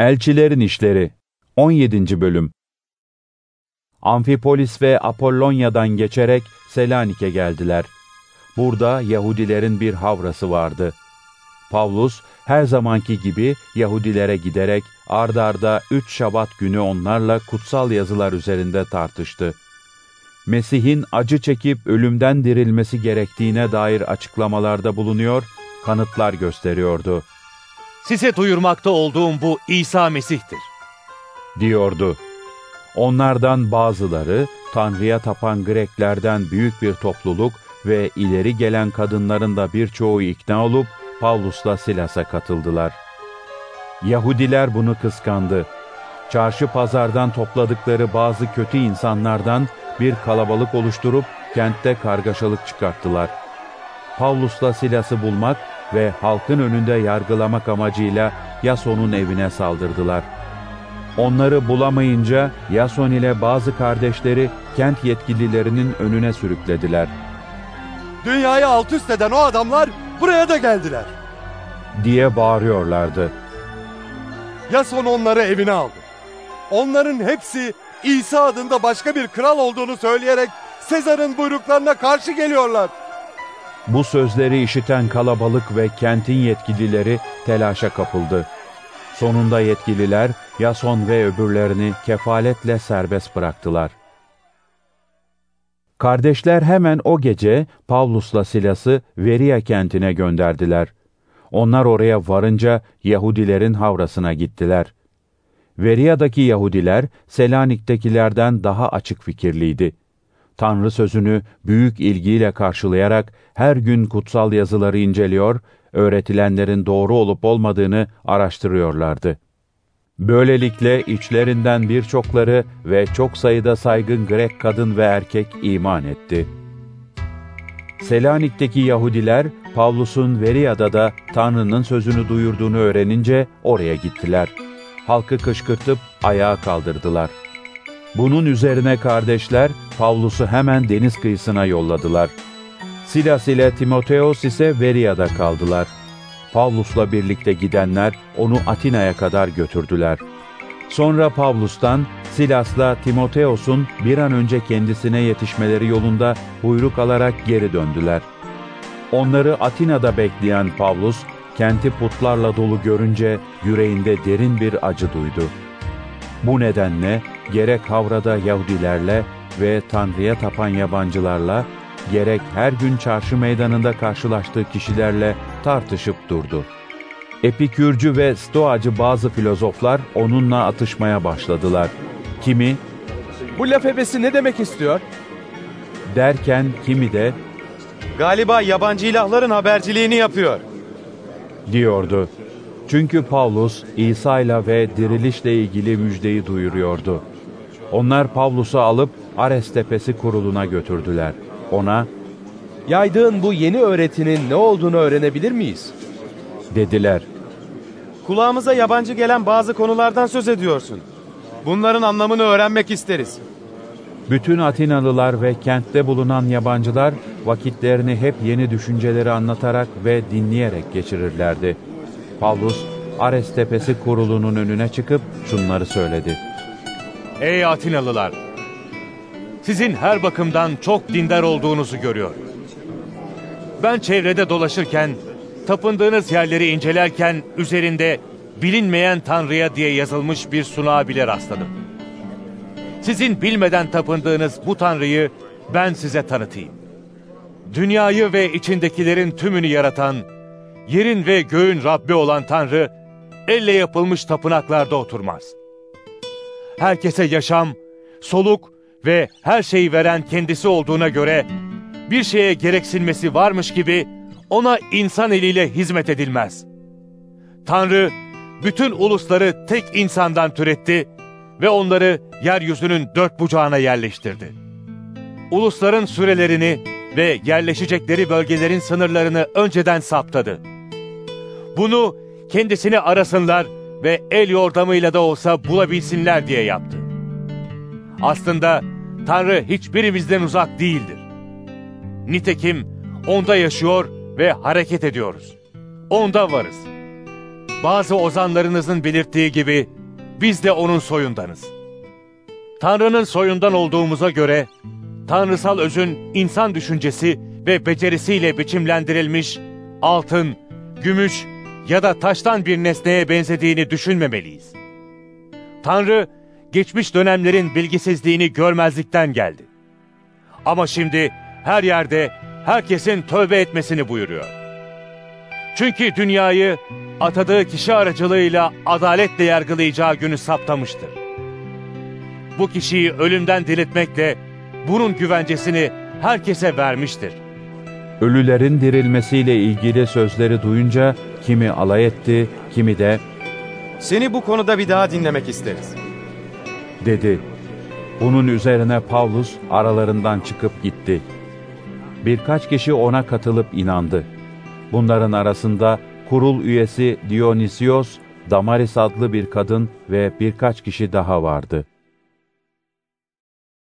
Elçilerin İşleri 17. Bölüm Amfipolis ve Apollonya'dan geçerek Selanik'e geldiler. Burada Yahudilerin bir havrası vardı. Pavlus her zamanki gibi Yahudilere giderek ardarda arda üç şabat günü onlarla kutsal yazılar üzerinde tartıştı. Mesih'in acı çekip ölümden dirilmesi gerektiğine dair açıklamalarda bulunuyor, kanıtlar gösteriyordu. Size duyurmakta olduğum bu İsa Mesih'tir. Diyordu. Onlardan bazıları, Tanrı'ya tapan Greklerden büyük bir topluluk ve ileri gelen kadınların da birçoğu ikna olup, Pavlus'la Silas'a katıldılar. Yahudiler bunu kıskandı. Çarşı pazardan topladıkları bazı kötü insanlardan bir kalabalık oluşturup kentte kargaşalık çıkarttılar. Pavlus'la Silas'ı bulmak ve halkın önünde yargılamak amacıyla Yason'un evine saldırdılar. Onları bulamayınca Yason ile bazı kardeşleri kent yetkililerinin önüne sürüklediler. Dünyayı alt üst eden o adamlar buraya da geldiler. Diye bağırıyorlardı. Yason onları evine aldı. Onların hepsi İsa adında başka bir kral olduğunu söyleyerek Sezar'ın buyruklarına karşı geliyorlar. Bu sözleri işiten kalabalık ve kentin yetkilileri telaşa kapıldı. Sonunda yetkililer Yason ve öbürlerini kefaletle serbest bıraktılar. Kardeşler hemen o gece Pavlus'la Silas'ı Veria kentine gönderdiler. Onlar oraya varınca Yahudilerin havrasına gittiler. Veria'daki Yahudiler Selanik'tekilerden daha açık fikirliydi. Tanrı sözünü büyük ilgiyle karşılayarak her gün kutsal yazıları inceliyor, öğretilenlerin doğru olup olmadığını araştırıyorlardı. Böylelikle içlerinden birçokları ve çok sayıda saygın Grek kadın ve erkek iman etti. Selanik'teki Yahudiler, Pavlus'un Veria'da da Tanrı'nın sözünü duyurduğunu öğrenince oraya gittiler. Halkı kışkırtıp ayağa kaldırdılar. Bunun üzerine kardeşler Pavlus'u hemen deniz kıyısına yolladılar. Silas ile Timoteos ise Veria'da kaldılar. Pavlus'la birlikte gidenler onu Atina'ya kadar götürdüler. Sonra Pavlus'tan Silas'la Timoteos'un bir an önce kendisine yetişmeleri yolunda buyruk alarak geri döndüler. Onları Atina'da bekleyen Pavlus, kenti putlarla dolu görünce yüreğinde derin bir acı duydu. Bu nedenle gerek Havra'da Yahudilerle ve Tanrı'ya tapan yabancılarla, gerek her gün çarşı meydanında karşılaştığı kişilerle tartışıp durdu. Epikürcü ve Stoacı bazı filozoflar onunla atışmaya başladılar. Kimi, bu laf ebesi ne demek istiyor? Derken kimi de, galiba yabancı ilahların haberciliğini yapıyor, diyordu. Çünkü Pavlus, İsa ile ve dirilişle ilgili müjdeyi duyuruyordu. Onlar Pavlus'u alıp Ares Tepesi kuruluna götürdüler. Ona, Yaydığın bu yeni öğretinin ne olduğunu öğrenebilir miyiz? Dediler. Kulağımıza yabancı gelen bazı konulardan söz ediyorsun. Bunların anlamını öğrenmek isteriz. Bütün Atinalılar ve kentte bulunan yabancılar vakitlerini hep yeni düşünceleri anlatarak ve dinleyerek geçirirlerdi. Pavlus, Ares Tepesi kurulunun önüne çıkıp şunları söyledi. Ey Atinalılar! Sizin her bakımdan çok dindar olduğunuzu görüyor. Ben çevrede dolaşırken, tapındığınız yerleri incelerken üzerinde bilinmeyen Tanrı'ya diye yazılmış bir sunağa bile rastladım. Sizin bilmeden tapındığınız bu Tanrı'yı ben size tanıtayım. Dünyayı ve içindekilerin tümünü yaratan, yerin ve göğün Rabbi olan Tanrı, elle yapılmış tapınaklarda oturmaz. Herkese yaşam, soluk ve her şeyi veren kendisi olduğuna göre, bir şeye gereksinmesi varmış gibi ona insan eliyle hizmet edilmez. Tanrı, bütün ulusları tek insandan türetti ve onları yeryüzünün dört bucağına yerleştirdi. Ulusların sürelerini ve yerleşecekleri bölgelerin sınırlarını önceden saptadı. Bunu kendisini arasınlar ve el yordamıyla da olsa bulabilsinler diye yaptı. Aslında Tanrı hiçbirimizden uzak değildir. Nitekim onda yaşıyor ve hareket ediyoruz. Onda varız. bazı ozanlarınızın belirttiği gibi biz de onun soyundanız. Tanrı'nın soyundan olduğumuza göre tanrısal özün insan düşüncesi ve becerisiyle biçimlendirilmiş altın, gümüş ya da taştan bir nesneye benzediğini düşünmemeliyiz. Tanrı geçmiş dönemlerin bilgisizliğini görmezlikten geldi. Ama şimdi her yerde herkesin tövbe etmesini buyuruyor. Çünkü dünyayı atadığı kişi aracılığıyla adaletle yargılayacağı günü saptamıştır. Bu kişiyi ölümden diriltmekle bunun güvencesini herkese vermiştir. Ölülerin dirilmesiyle ilgili sözleri duyunca kimi alay etti, kimi de Seni bu konuda bir daha dinlemek isteriz. dedi. Bunun üzerine Pavlus aralarından çıkıp gitti. Birkaç kişi ona katılıp inandı. Bunların arasında kurul üyesi Dionysios, Damaris adlı bir kadın ve birkaç kişi daha vardı.